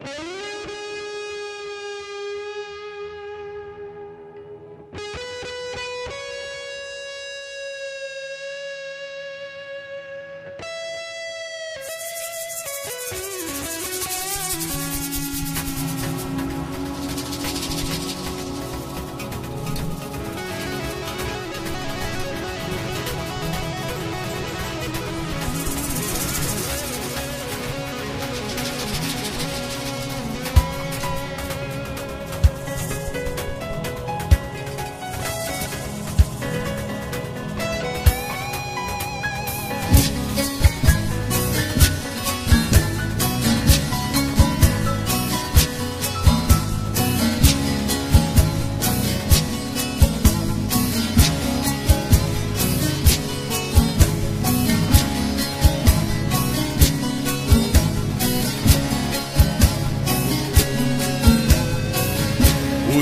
Música